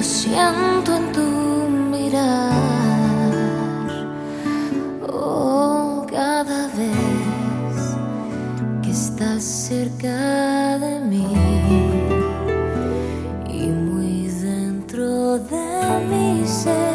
lo siento en tu mirar. Oh, cada vez que estás cerca de mí y muy dentro de mi ser.